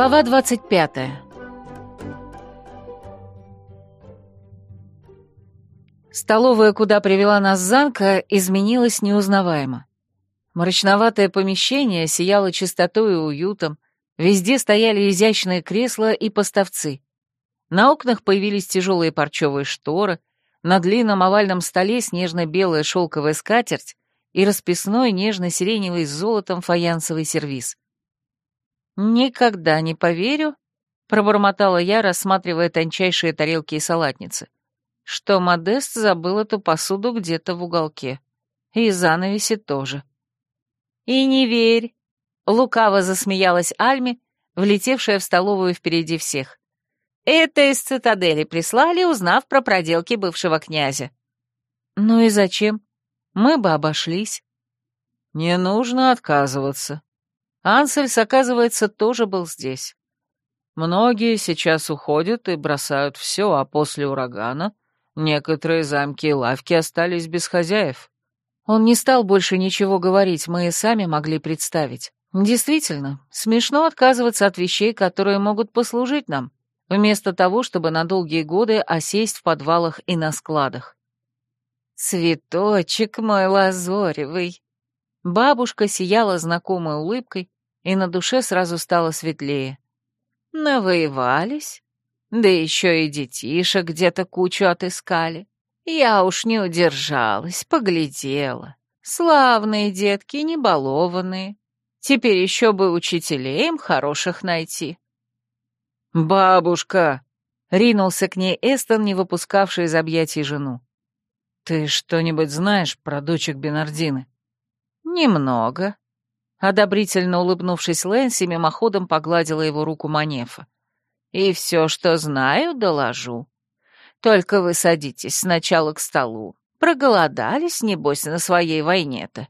Глава 25. Столовая, куда привела нас Занка, изменилась неузнаваемо. Мрачноватое помещение сияло чистотой и уютом, везде стояли изящные кресла и поставцы. На окнах появились тяжелые парчевые шторы, на длинном овальном столе снежно-белая шелковая скатерть и расписной нежно-сиреневый с золотом фаянсовый сервиз. «Никогда не поверю», — пробормотала я, рассматривая тончайшие тарелки и салатницы, что Модест забыл эту посуду где-то в уголке. И занавеси тоже. «И не верь», — лукаво засмеялась Альми, влетевшая в столовую впереди всех. «Это из цитадели прислали, узнав про проделки бывшего князя». «Ну и зачем? Мы бы обошлись». «Не нужно отказываться», Ансельс, оказывается, тоже был здесь. Многие сейчас уходят и бросают все, а после урагана некоторые замки и лавки остались без хозяев. Он не стал больше ничего говорить, мы и сами могли представить. Действительно, смешно отказываться от вещей, которые могут послужить нам, вместо того, чтобы на долгие годы осесть в подвалах и на складах. «Цветочек мой лазоревый!» Бабушка сияла знакомой улыбкой, и на душе сразу стало светлее. Навоевались? Да еще и детишек где-то кучу отыскали. Я уж не удержалась, поглядела. Славные детки, небалованные. Теперь еще бы учителей им хороших найти. «Бабушка!» — ринулся к ней Эстон, не выпускавший из объятий жену. «Ты что-нибудь знаешь про дочек Бенардины?» «Немного». Одобрительно улыбнувшись, Лэнси мимоходом погладила его руку Манефа. «И все, что знаю, доложу. Только вы садитесь сначала к столу. Проголодались, небось, на своей войне-то».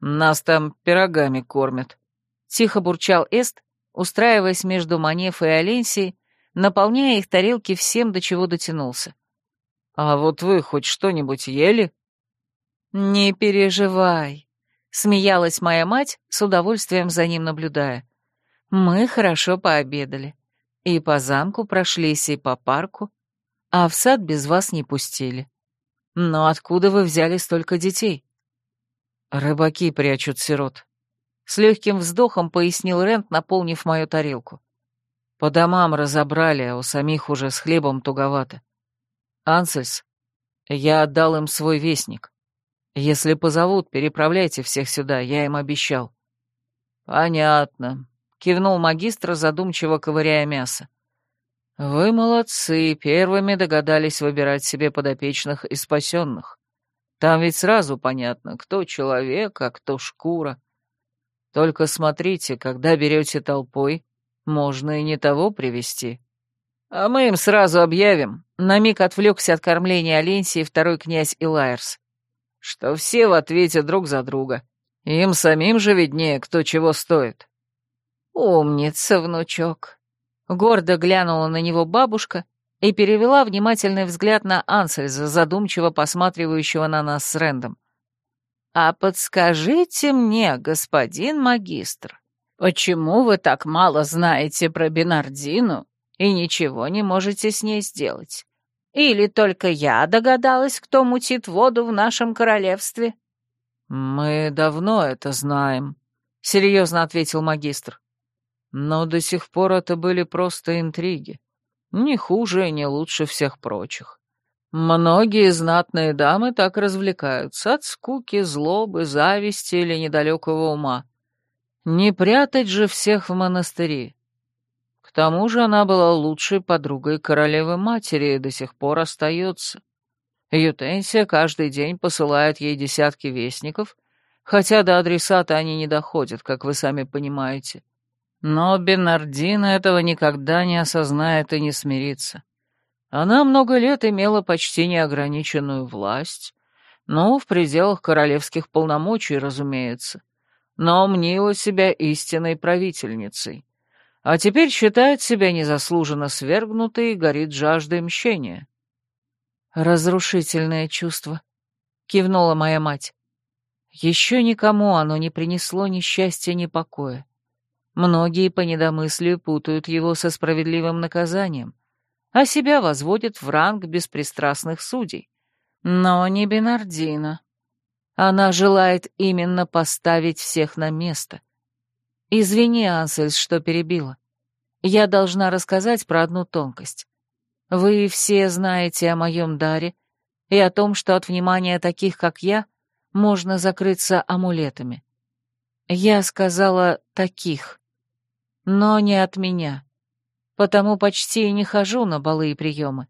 «Нас там пирогами кормят», — тихо бурчал Эст, устраиваясь между Манефа и Оленсией, наполняя их тарелки всем, до чего дотянулся. «А вот вы хоть что-нибудь ели?» «Не переживай», Смеялась моя мать, с удовольствием за ним наблюдая. Мы хорошо пообедали. И по замку прошлись, и по парку. А в сад без вас не пустили. Но откуда вы взяли столько детей? Рыбаки прячут сирот. С легким вздохом пояснил Рент, наполнив мою тарелку. По домам разобрали, а у самих уже с хлебом туговато. Ансельс, я отдал им свой вестник. «Если позовут, переправляйте всех сюда, я им обещал». «Понятно», — кивнул магистр, задумчиво ковыряя мясо. «Вы молодцы, первыми догадались выбирать себе подопечных и спасенных. Там ведь сразу понятно, кто человек, а кто шкура. Только смотрите, когда берете толпой, можно и не того привести. А мы им сразу объявим», — на миг отвлекся от кормления Оленсии второй князь Илайерс что все в ответе друг за друга. Им самим же виднее, кто чего стоит. «Умница, внучок!» Гордо глянула на него бабушка и перевела внимательный взгляд на Ансельза, задумчиво посматривающего на нас с Рэндом. «А подскажите мне, господин магистр, почему вы так мало знаете про Бенардину и ничего не можете с ней сделать? Или только я догадалась, кто мутит воду в нашем королевстве?» «Мы давно это знаем», — серьезно ответил магистр. «Но до сих пор это были просто интриги. Не хуже и не лучше всех прочих. Многие знатные дамы так развлекаются от скуки, злобы, зависти или недалекого ума. Не прятать же всех в монастыри тому же она была лучшей подругой королевы матери и до сих пор остается. Ютенсия каждый день посылает ей десятки вестников, хотя до адресата они не доходят, как вы сами понимаете. Но Бенардина этого никогда не осознает и не смирится. Она много лет имела почти неограниченную власть, ну, в пределах королевских полномочий, разумеется, но мнила себя истинной правительницей а теперь считает себя незаслуженно свергнутой и горит жаждой мщения. «Разрушительное чувство», — кивнула моя мать. «Еще никому оно не принесло ни счастья, ни покоя. Многие по недомыслию путают его со справедливым наказанием, а себя возводят в ранг беспристрастных судей. Но не Бинардина. Она желает именно поставить всех на место, Извини, Ансельс, что перебила. Я должна рассказать про одну тонкость. Вы все знаете о моем даре и о том, что от внимания таких, как я, можно закрыться амулетами. Я сказала «таких», но не от меня, потому почти и не хожу на балы и приемы,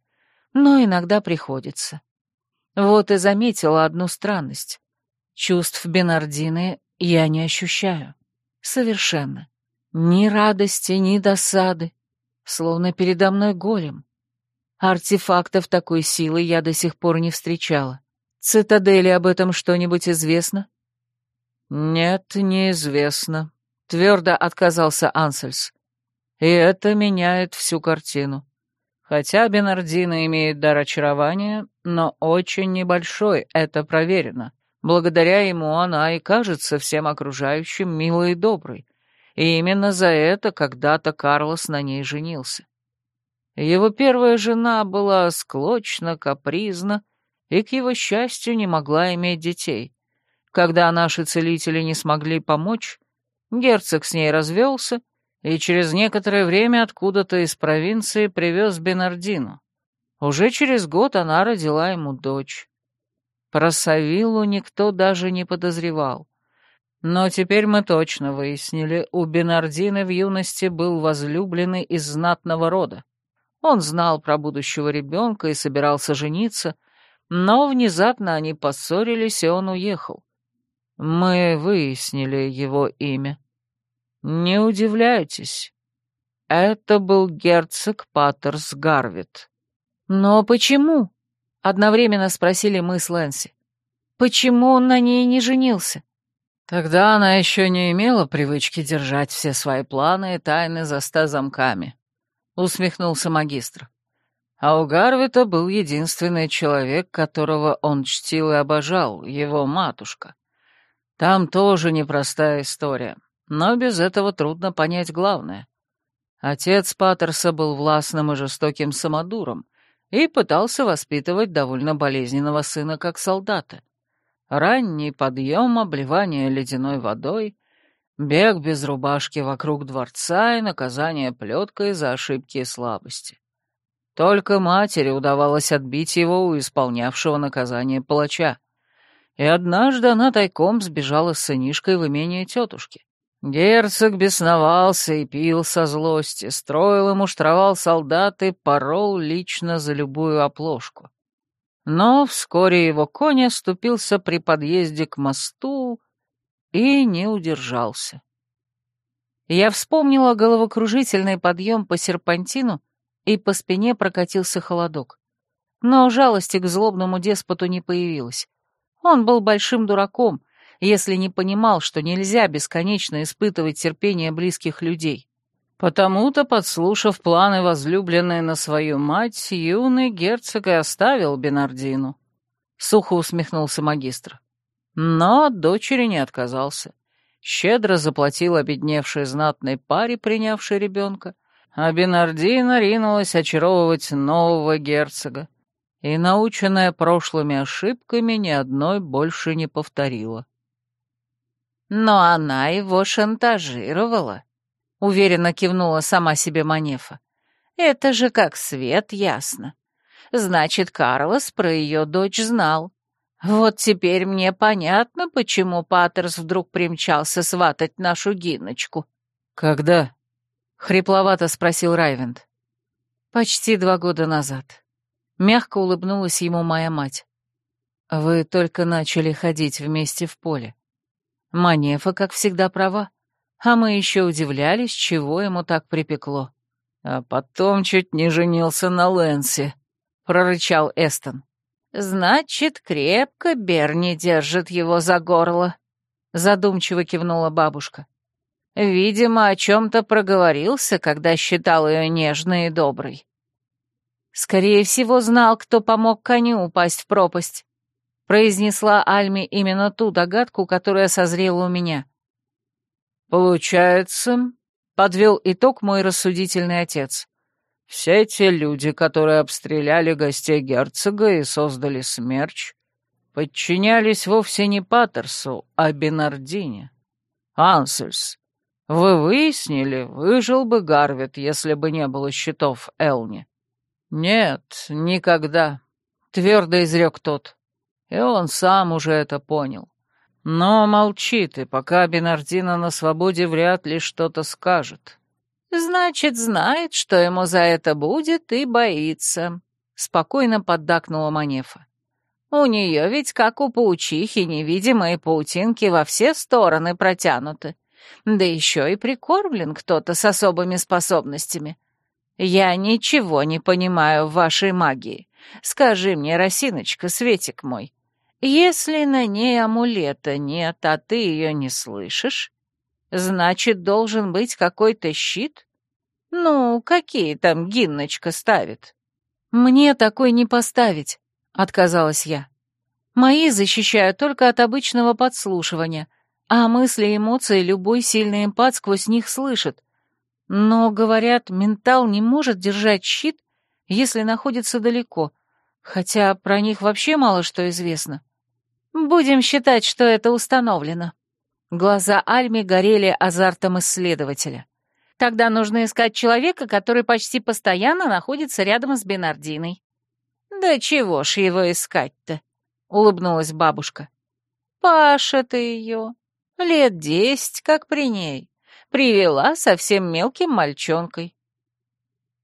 но иногда приходится. Вот и заметила одну странность. Чувств Бенардины я не ощущаю. Совершенно. Ни радости, ни досады. Словно передо мной голем. Артефактов такой силы я до сих пор не встречала. Цитадели об этом что-нибудь известно? Нет, неизвестно. Твердо отказался Ансельс. И это меняет всю картину. Хотя Бенардина имеет дар очарования, но очень небольшой, это проверено благодаря ему она и кажется всем окружающим милой и доброй, и именно за это когда-то Карлос на ней женился. Его первая жена была склочна, капризна и, к его счастью, не могла иметь детей. Когда наши целители не смогли помочь, герцог с ней развелся и через некоторое время откуда-то из провинции привез Бенардину. Уже через год она родила ему дочь. Про Савиллу никто даже не подозревал. Но теперь мы точно выяснили, у Бенардины в юности был возлюбленный из знатного рода. Он знал про будущего ребенка и собирался жениться, но внезапно они поссорились, и он уехал. Мы выяснили его имя. Не удивляйтесь. Это был герцог Паттерс Гарвит. Но почему? Одновременно спросили мы с Лэнси. Почему он на ней не женился? Тогда она еще не имела привычки держать все свои планы и тайны за ста замками, — усмехнулся магистр. А у Гарвита был единственный человек, которого он чтил и обожал, его матушка. Там тоже непростая история, но без этого трудно понять главное. Отец Паттерса был властным и жестоким самодуром — и пытался воспитывать довольно болезненного сына как солдата. Ранний подъем, обливание ледяной водой, бег без рубашки вокруг дворца и наказание плеткой за ошибки и слабости. Только матери удавалось отбить его у исполнявшего наказание палача. И однажды она тайком сбежала с сынишкой в имение тетушки. Герцог бесновался и пил со злости, строил и муштровал солдат и порол лично за любую оплошку. Но вскоре его конь оступился при подъезде к мосту и не удержался. Я вспомнила головокружительный подъем по серпантину, и по спине прокатился холодок. Но жалости к злобному деспоту не появилось. Он был большим дураком — если не понимал, что нельзя бесконечно испытывать терпение близких людей. Потому-то, подслушав планы возлюбленной на свою мать, юный герцог и оставил Бенардину. Сухо усмехнулся магистр. Но от дочери не отказался. Щедро заплатил обедневшей знатной паре, принявшей ребенка, а Бенардина ринулась очаровывать нового герцога. И, наученная прошлыми ошибками, ни одной больше не повторила. Но она его шантажировала. Уверенно кивнула сама себе Манефа. Это же как свет ясно. Значит, Карлос про ее дочь знал. Вот теперь мне понятно, почему Паттерс вдруг примчался сватать нашу Гиночку. Когда? Хрипловато спросил Райвенд. Почти два года назад. Мягко улыбнулась ему моя мать. Вы только начали ходить вместе в поле. Манефа, как всегда, права. А мы еще удивлялись, чего ему так припекло. «А потом чуть не женился на Лэнсе», — прорычал Эстон. «Значит, крепко Берни держит его за горло», — задумчиво кивнула бабушка. «Видимо, о чем-то проговорился, когда считал ее нежной и доброй». «Скорее всего, знал, кто помог коню упасть в пропасть», произнесла Альми именно ту догадку, которая созрела у меня. «Получается», — подвел итог мой рассудительный отец, «все те люди, которые обстреляли гостей герцога и создали смерч, подчинялись вовсе не Паттерсу, а Бенардине. Ансельс, вы выяснили, выжил бы Гарвит, если бы не было счетов Элни?» «Нет, никогда», — твердо изрек тот и он сам уже это понял. Но молчи ты, пока Бенардина на свободе вряд ли что-то скажет. «Значит, знает, что ему за это будет, и боится», — спокойно поддакнула Манефа. «У нее ведь, как у паучихи, невидимые паутинки во все стороны протянуты. Да еще и прикормлен кто-то с особыми способностями. Я ничего не понимаю в вашей магии. Скажи мне, Росиночка, Светик мой, если на ней амулета нет, а ты ее не слышишь, значит, должен быть какой-то щит? Ну, какие там гинночка ставит? Мне такой не поставить, отказалась я. Мои защищают только от обычного подслушивания, а мысли и эмоции любой сильный эмпат сквозь них слышит. Но, говорят, ментал не может держать щит, если находится далеко, хотя про них вообще мало что известно. Будем считать, что это установлено. Глаза Альми горели азартом исследователя. Тогда нужно искать человека, который почти постоянно находится рядом с Бенардиной. Да чего ж его искать-то? Улыбнулась бабушка. Паша ты ее. Лет десять, как при ней. Привела совсем мелким мальчонкой.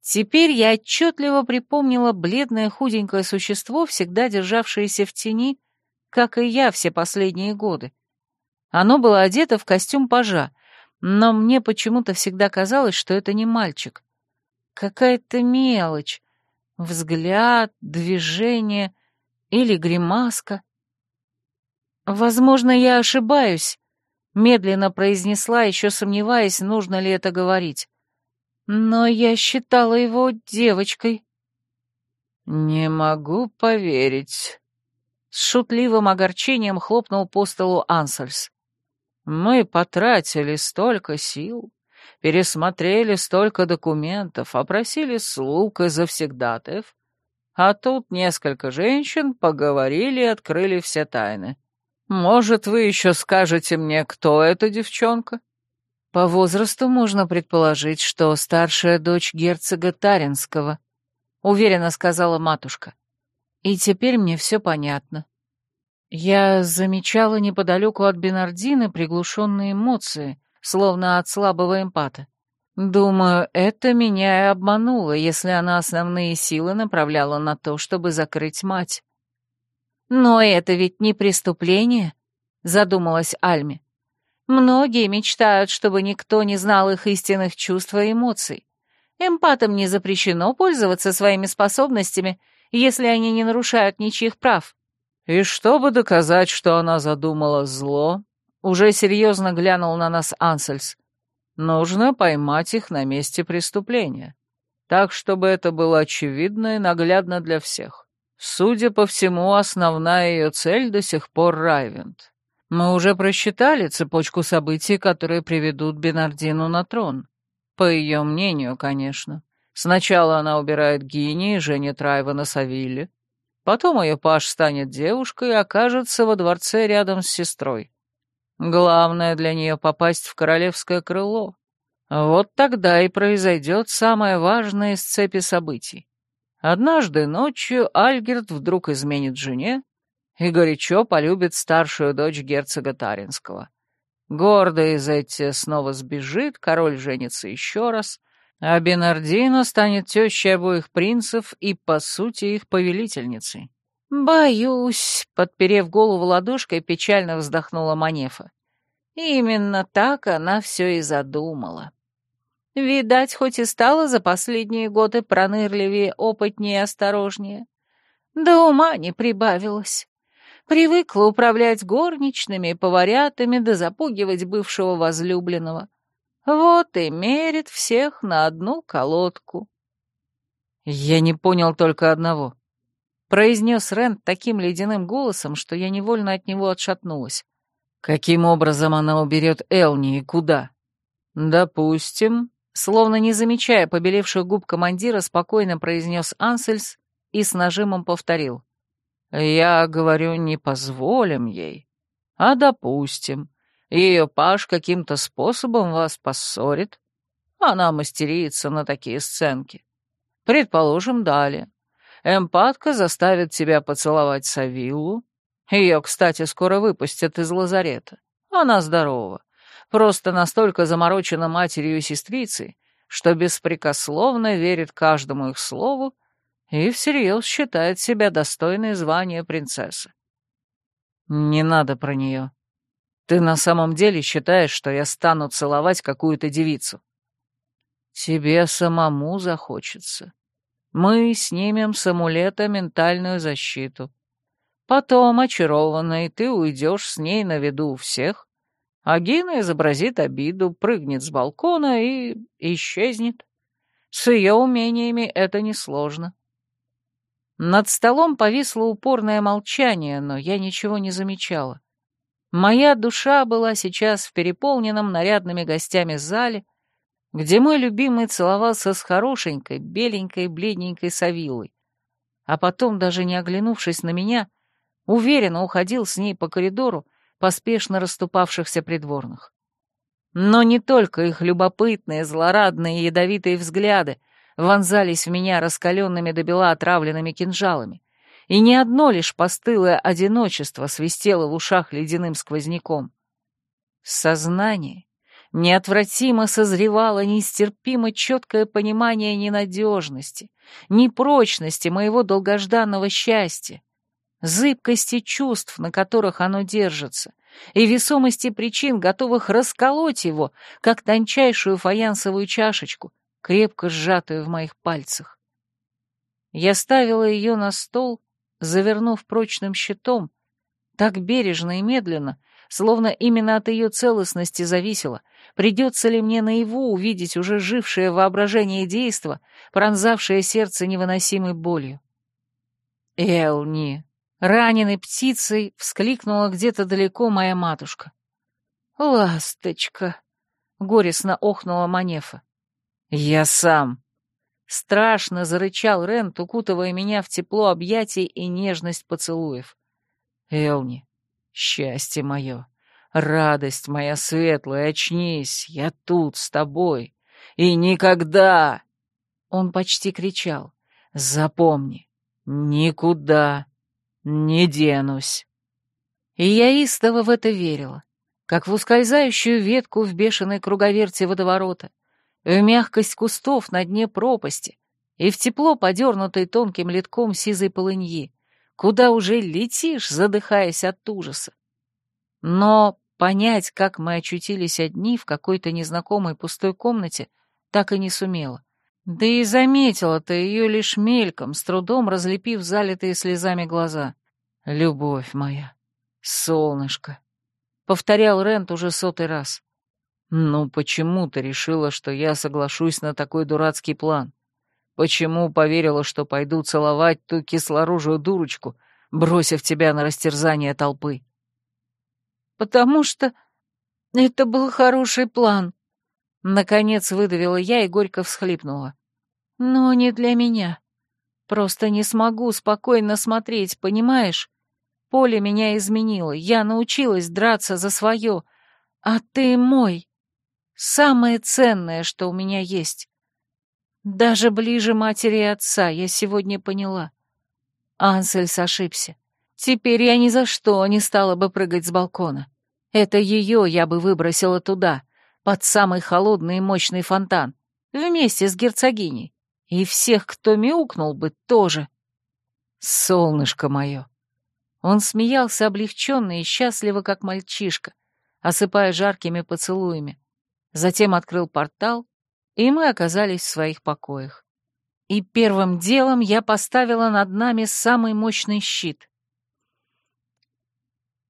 Теперь я отчетливо припомнила бледное худенькое существо, всегда державшееся в тени, как и я все последние годы. Оно было одето в костюм пажа, но мне почему-то всегда казалось, что это не мальчик. Какая-то мелочь. Взгляд, движение или гримаска. «Возможно, я ошибаюсь», — медленно произнесла, еще сомневаясь, нужно ли это говорить. «Но я считала его девочкой». «Не могу поверить», с шутливым огорчением хлопнул по столу Ансельс. «Мы потратили столько сил, пересмотрели столько документов, опросили слуг и завсегдатаев, а тут несколько женщин поговорили и открыли все тайны. Может, вы еще скажете мне, кто эта девчонка?» По возрасту можно предположить, что старшая дочь герцога Таринского, уверенно сказала матушка. И теперь мне все понятно. Я замечала неподалеку от Бенардины приглушенные эмоции, словно от слабого эмпата. Думаю, это меня и обмануло, если она основные силы направляла на то, чтобы закрыть мать. «Но это ведь не преступление», — задумалась Альми. «Многие мечтают, чтобы никто не знал их истинных чувств и эмоций. Эмпатам не запрещено пользоваться своими способностями — если они не нарушают ничьих прав. И чтобы доказать, что она задумала зло, уже серьезно глянул на нас Ансельс, нужно поймать их на месте преступления. Так, чтобы это было очевидно и наглядно для всех. Судя по всему, основная ее цель до сих пор Райвент. Мы уже просчитали цепочку событий, которые приведут Бенардину на трон. По ее мнению, конечно. Сначала она убирает Гини и женит Райвана Савилле. Потом ее паш станет девушкой и окажется во дворце рядом с сестрой. Главное для нее попасть в королевское крыло. Вот тогда и произойдет самое важное из цепи событий. Однажды ночью Альгерт вдруг изменит жене и горячо полюбит старшую дочь герцога Таринского. Гордая из эти снова сбежит, король женится еще раз, а Бенардина станет тещей обоих принцев и, по сути, их повелительницей. «Боюсь», — подперев голову ладошкой, печально вздохнула Манефа. «Именно так она все и задумала. Видать, хоть и стала за последние годы пронырливее, опытнее и осторожнее, да ума не прибавилось. Привыкла управлять горничными, поварятами да запугивать бывшего возлюбленного. Вот и мерит всех на одну колодку. Я не понял только одного. Произнес Рент таким ледяным голосом, что я невольно от него отшатнулась. Каким образом она уберет Элни и куда? Допустим, словно не замечая побелевших губ командира, спокойно произнес Ансельс и с нажимом повторил. «Я говорю, не позволим ей, а допустим. Ее паж каким-то способом вас поссорит. Она мастерится на такие сценки. Предположим, далее. Эмпатка заставит тебя поцеловать Савиллу. Ее, кстати, скоро выпустят из лазарета. Она здорова. Просто настолько заморочена матерью и сестрицей, что беспрекословно верит каждому их слову и всерьез считает себя достойной звания принцессы. «Не надо про нее», ты на самом деле считаешь, что я стану целовать какую-то девицу? Тебе самому захочется. Мы снимем с амулета ментальную защиту. Потом, очарованный, ты уйдешь с ней на виду у всех, а Гина изобразит обиду, прыгнет с балкона и исчезнет. С ее умениями это несложно. Над столом повисло упорное молчание, но я ничего не замечала. Моя душа была сейчас в переполненном нарядными гостями зале, где мой любимый целовался с хорошенькой, беленькой, бледненькой Савилой, а потом, даже не оглянувшись на меня, уверенно уходил с ней по коридору поспешно расступавшихся придворных. Но не только их любопытные, злорадные и ядовитые взгляды вонзались в меня раскаленными до бела отравленными кинжалами и не одно лишь постылое одиночество свистело в ушах ледяным сквозняком. Сознание неотвратимо созревало нестерпимо четкое понимание ненадежности, непрочности моего долгожданного счастья, зыбкости чувств, на которых оно держится, и весомости причин, готовых расколоть его, как тончайшую фаянсовую чашечку, крепко сжатую в моих пальцах. Я ставила ее на стол завернув прочным щитом, так бережно и медленно, словно именно от ее целостности зависело, придется ли мне наяву увидеть уже жившее воображение действо, пронзавшее сердце невыносимой болью. «Элни!» — раненой птицей вскликнула где-то далеко моя матушка. «Ласточка!» — горестно охнула Манефа. «Я сам!» Страшно зарычал Рент, укутывая меня в тепло объятий и нежность поцелуев. «Элни, счастье мое, радость моя светлая, очнись, я тут с тобой. И никогда...» Он почти кричал. «Запомни, никуда не денусь». И я истово в это верила, как в ускользающую ветку в бешеной круговерте водоворота, в мягкость кустов на дне пропасти и в тепло, подернутой тонким литком сизой полыньи, куда уже летишь, задыхаясь от ужаса. Но понять, как мы очутились одни в какой-то незнакомой пустой комнате, так и не сумела. Да и заметила-то ее лишь мельком, с трудом разлепив залитые слезами глаза. «Любовь моя, солнышко!» — повторял Рент уже сотый раз. Ну почему ты решила, что я соглашусь на такой дурацкий план? Почему поверила, что пойду целовать ту кислоружую дурочку, бросив тебя на растерзание толпы? Потому что это был хороший план. Наконец выдавила я и горько всхлипнула. Но не для меня. Просто не смогу спокойно смотреть, понимаешь? Поле меня изменило, я научилась драться за свое, а ты мой. Самое ценное, что у меня есть. Даже ближе матери и отца я сегодня поняла. Ансельс ошибся. Теперь я ни за что не стала бы прыгать с балкона. Это ее я бы выбросила туда, под самый холодный и мощный фонтан, вместе с герцогиней. И всех, кто мяукнул бы, тоже. Солнышко мое! Он смеялся облегченно и счастливо, как мальчишка, осыпая жаркими поцелуями затем открыл портал, и мы оказались в своих покоях. И первым делом я поставила над нами самый мощный щит.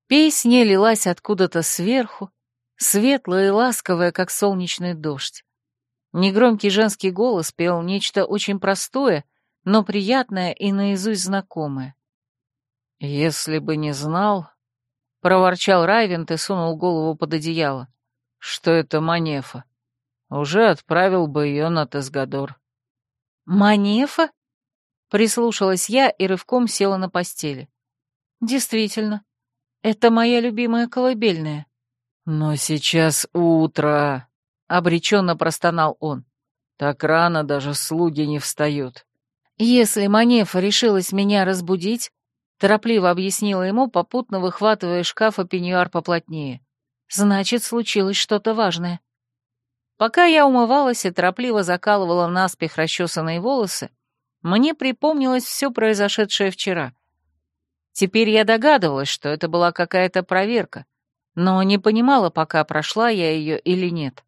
Песня лилась откуда-то сверху, светлая и ласковая, как солнечный дождь. Негромкий женский голос пел нечто очень простое, но приятное и наизусть знакомое. «Если бы не знал...» — проворчал Райвент и сунул голову под одеяло что это Манефа. Уже отправил бы ее на Тесгадор. «Манефа?» — прислушалась я и рывком села на постели. «Действительно, это моя любимая колыбельная». «Но сейчас утро», — обреченно простонал он. «Так рано даже слуги не встают». «Если Манефа решилась меня разбудить...» Торопливо объяснила ему, попутно выхватывая из шкафа пеньюар поплотнее. Значит, случилось что-то важное. Пока я умывалась и торопливо закалывала в наспех расчесанные волосы, мне припомнилось все произошедшее вчера. Теперь я догадывалась, что это была какая-то проверка, но не понимала, пока прошла я ее или нет.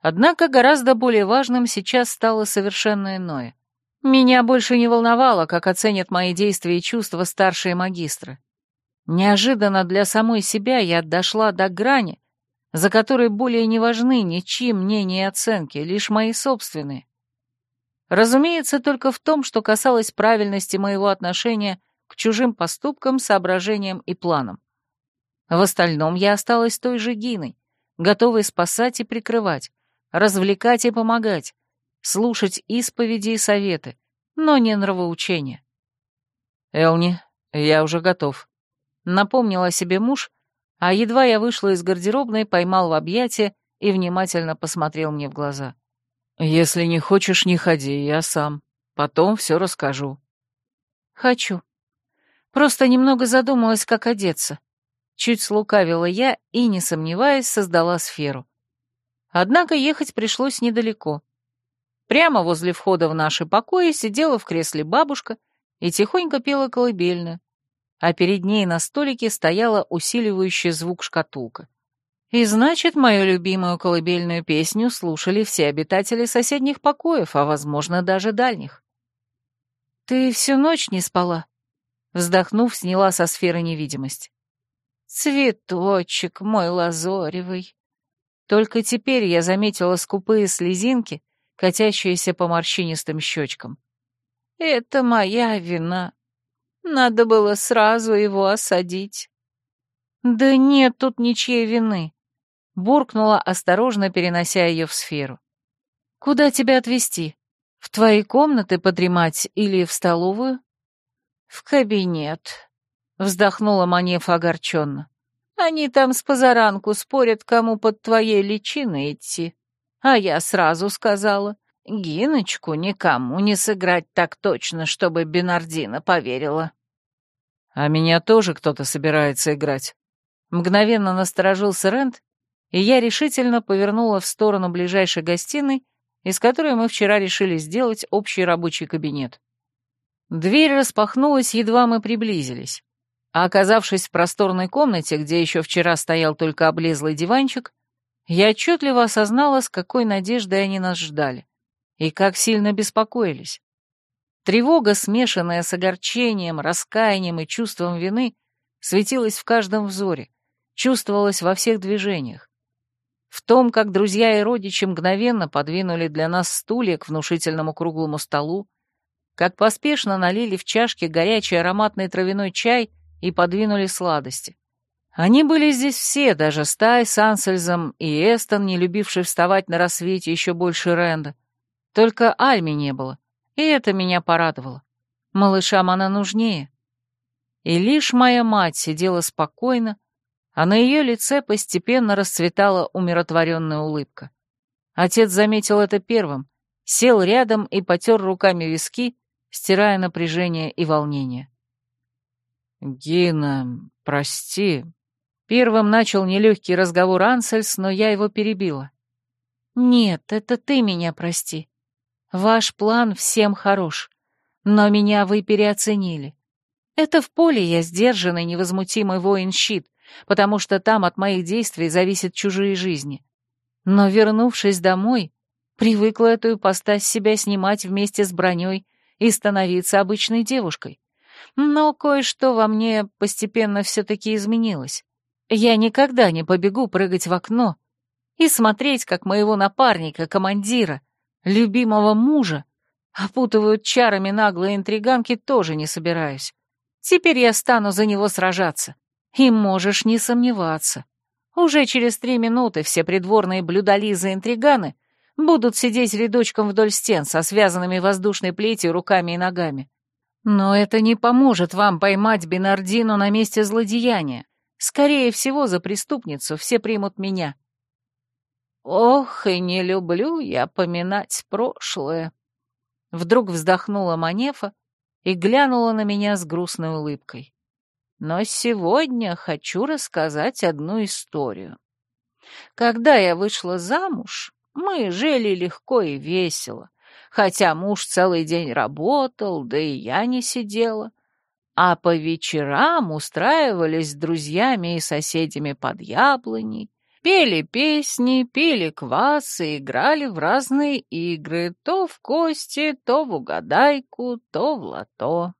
Однако гораздо более важным сейчас стало совершенно иное. Меня больше не волновало, как оценят мои действия и чувства старшие магистры. Неожиданно для самой себя я дошла до грани, за которой более не важны ничьи мнения и оценки, лишь мои собственные. Разумеется, только в том, что касалось правильности моего отношения к чужим поступкам, соображениям и планам. В остальном я осталась той же Гиной, готовой спасать и прикрывать, развлекать и помогать, слушать исповеди и советы, но не нравоучения. «Элни, я уже готов», напомнила себе муж, а едва я вышла из гардеробной, поймал в объятия и внимательно посмотрел мне в глаза. «Если не хочешь, не ходи, я сам. Потом все расскажу». «Хочу. Просто немного задумалась, как одеться». Чуть слукавила я и, не сомневаясь, создала сферу. Однако ехать пришлось недалеко. Прямо возле входа в наши покои сидела в кресле бабушка и тихонько пела колыбельную, а перед ней на столике стояла усиливающий звук шкатулка. И значит, мою любимую колыбельную песню слушали все обитатели соседних покоев, а, возможно, даже дальних. «Ты всю ночь не спала?» Вздохнув, сняла со сферы невидимость. «Цветочек мой лазоревый!» Только теперь я заметила скупые слезинки, катящиеся по морщинистым щечкам. «Это моя вина. Надо было сразу его осадить. Да нет тут ничьей вины. Буркнула, осторожно перенося ее в сферу. Куда тебя отвезти? В твои комнаты подремать или в столовую? В кабинет. Вздохнула Манеф огорченно. Они там с позоранку спорят, кому под твоей личиной идти. А я сразу сказала. Гиночку никому не сыграть так точно, чтобы Бинардина поверила. А меня тоже кто-то собирается играть. Мгновенно насторожился Рент, и я решительно повернула в сторону ближайшей гостиной, из которой мы вчера решили сделать общий рабочий кабинет. Дверь распахнулась, едва мы приблизились. А оказавшись в просторной комнате, где еще вчера стоял только облезлый диванчик, я отчетливо осознала, с какой надеждой они нас ждали и как сильно беспокоились. Тревога, смешанная с огорчением, раскаянием и чувством вины, светилась в каждом взоре, чувствовалась во всех движениях. В том, как друзья и родичи мгновенно подвинули для нас стулья к внушительному круглому столу, как поспешно налили в чашки горячий ароматный травяной чай и подвинули сладости. Они были здесь все, даже Стай с Ансельзом и Эстон, не любивший вставать на рассвете еще больше Рэнда. Только Альми не было, и это меня порадовало. Малышам она нужнее. И лишь моя мать сидела спокойно, а на ее лице постепенно расцветала умиротворенная улыбка. Отец заметил это первым, сел рядом и потер руками виски, стирая напряжение и волнение. «Гина, прости». Первым начал нелегкий разговор Ансельс, но я его перебила. «Нет, это ты меня прости. Ваш план всем хорош, но меня вы переоценили. Это в поле я сдержанный, невозмутимый воин-щит, потому что там от моих действий зависят чужие жизни. Но, вернувшись домой, привыкла эту ипостась себя снимать вместе с броней и становиться обычной девушкой. Но кое-что во мне постепенно все-таки изменилось. Я никогда не побегу прыгать в окно и смотреть, как моего напарника, командира, Любимого мужа опутывают чарами наглые интриганки тоже не собираюсь. Теперь я стану за него сражаться. И можешь не сомневаться. Уже через три минуты все придворные блюдолизы-интриганы будут сидеть рядочком вдоль стен со связанными воздушной плетью руками и ногами. Но это не поможет вам поймать Бенардину на месте злодеяния. Скорее всего, за преступницу все примут меня. Ох, и не люблю я поминать прошлое. Вдруг вздохнула Манефа и глянула на меня с грустной улыбкой. Но сегодня хочу рассказать одну историю. Когда я вышла замуж, мы жили легко и весело, хотя муж целый день работал, да и я не сидела. А по вечерам устраивались с друзьями и соседями под яблоней, Пели песни, пили квас и играли в разные игры, то в кости, то в угадайку, то в лото.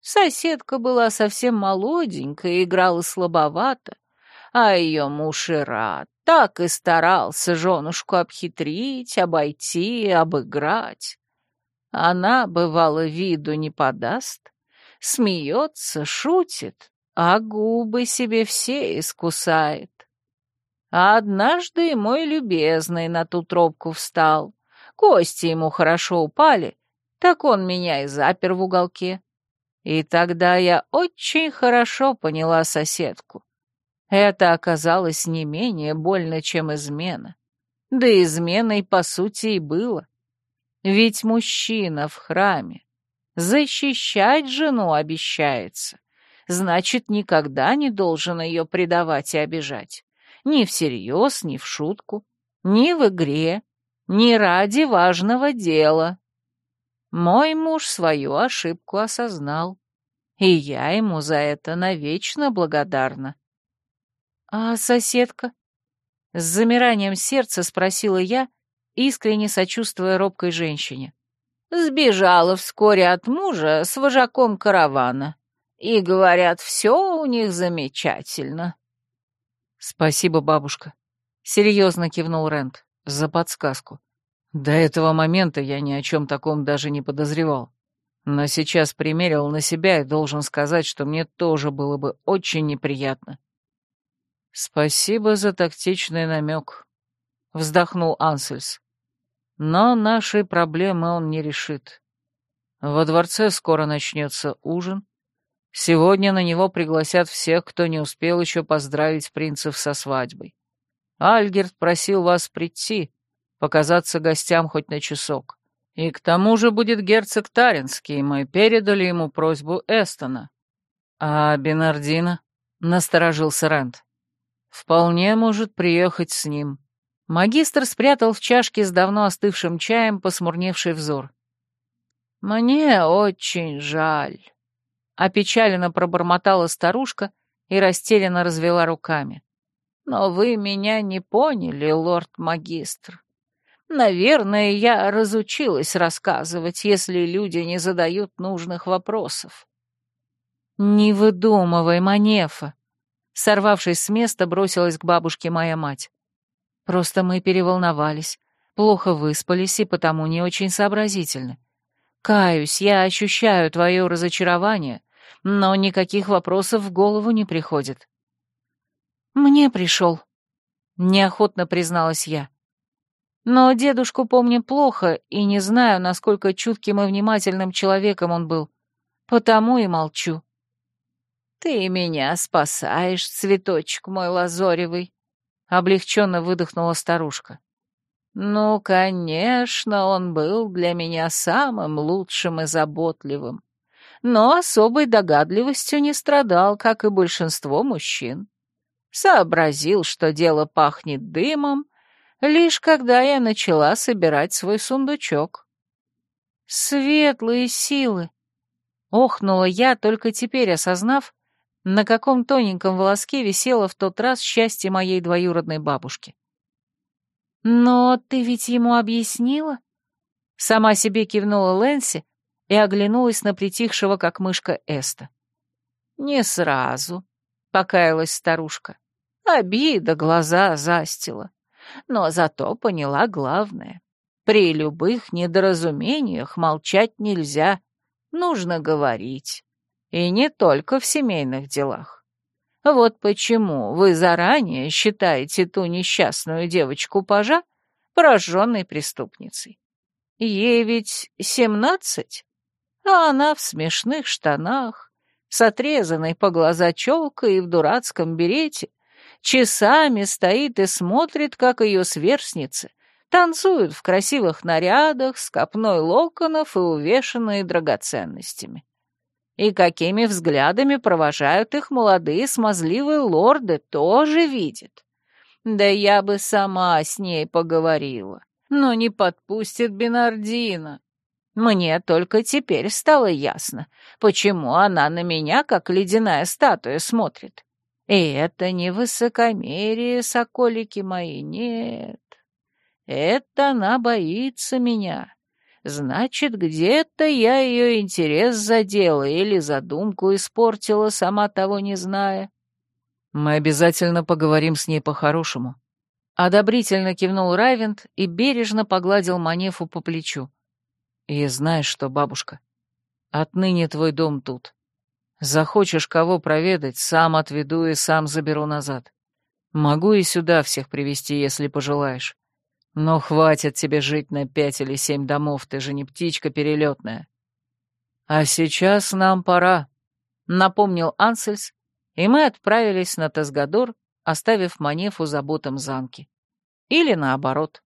Соседка была совсем молоденькая, играла слабовато, а ее муж и рад так и старался женушку обхитрить, обойти, обыграть. Она, бывало, виду не подаст, смеется, шутит, а губы себе все искусает. А однажды мой любезный на ту тропку встал. Кости ему хорошо упали, так он меня и запер в уголке. И тогда я очень хорошо поняла соседку. Это оказалось не менее больно, чем измена. Да изменой, по сути, и было. Ведь мужчина в храме защищать жену обещается, значит, никогда не должен ее предавать и обижать ни всерьез, ни в шутку, ни в игре, ни ради важного дела. Мой муж свою ошибку осознал, и я ему за это навечно благодарна. «А соседка?» С замиранием сердца спросила я, искренне сочувствуя робкой женщине. Сбежала вскоре от мужа с вожаком каравана. И, говорят, все у них замечательно. «Спасибо, бабушка», — серьезно кивнул Рент, — «за подсказку. До этого момента я ни о чем таком даже не подозревал. Но сейчас примерил на себя и должен сказать, что мне тоже было бы очень неприятно». «Спасибо за тактичный намек», — вздохнул Ансельс. «Но наши проблемы он не решит. Во дворце скоро начнется ужин, Сегодня на него пригласят всех, кто не успел еще поздравить принцев со свадьбой. Альгерт просил вас прийти, показаться гостям хоть на часок. И к тому же будет герцог Таринский, мы передали ему просьбу Эстона. А Бенардина? — насторожился Рент. «Вполне может приехать с ним». Магистр спрятал в чашке с давно остывшим чаем посмурневший взор. «Мне очень жаль». Опечаленно пробормотала старушка и растерянно развела руками. «Но вы меня не поняли, лорд-магистр. Наверное, я разучилась рассказывать, если люди не задают нужных вопросов». «Не выдумывай, Манефа!» Сорвавшись с места, бросилась к бабушке моя мать. «Просто мы переволновались, плохо выспались и потому не очень сообразительны. Каюсь, я ощущаю твое разочарование, но никаких вопросов в голову не приходит. «Мне пришел», — неохотно призналась я. Но дедушку помню плохо и не знаю, насколько чутким и внимательным человеком он был, потому и молчу. «Ты меня спасаешь, цветочек мой лазоревый», — облегченно выдохнула старушка. «Ну, конечно, он был для меня самым лучшим и заботливым но особой догадливостью не страдал, как и большинство мужчин. Сообразил, что дело пахнет дымом, лишь когда я начала собирать свой сундучок. «Светлые силы!» — охнула я, только теперь осознав, на каком тоненьком волоске висело в тот раз счастье моей двоюродной бабушки. «Но ты ведь ему объяснила?» Сама себе кивнула Лэнси, и оглянулась на притихшего, как мышка, Эста. «Не сразу», — покаялась старушка. Обида глаза застила, но зато поняла главное. При любых недоразумениях молчать нельзя, нужно говорить. И не только в семейных делах. Вот почему вы заранее считаете ту несчастную девочку Пажа пораженной преступницей. Ей ведь семнадцать? а она в смешных штанах, с отрезанной по глаза челкой и в дурацком берете, часами стоит и смотрит, как ее сверстницы танцуют в красивых нарядах, с копной локонов и увешанные драгоценностями. И какими взглядами провожают их молодые смазливые лорды, тоже видит. Да я бы сама с ней поговорила, но не подпустит Бинардина. Мне только теперь стало ясно, почему она на меня, как ледяная статуя, смотрит. И это не высокомерие, соколики мои, нет. Это она боится меня. Значит, где-то я ее интерес задела или задумку испортила, сама того не зная. Мы обязательно поговорим с ней по-хорошему. Одобрительно кивнул Райвент и бережно погладил Манефу по плечу. И знаешь что, бабушка, отныне твой дом тут. Захочешь кого проведать, сам отведу и сам заберу назад. Могу и сюда всех привести, если пожелаешь. Но хватит тебе жить на пять или семь домов, ты же не птичка перелетная. А сейчас нам пора, — напомнил Ансельс, и мы отправились на Тасгадор, оставив Манефу заботам замки. Или наоборот.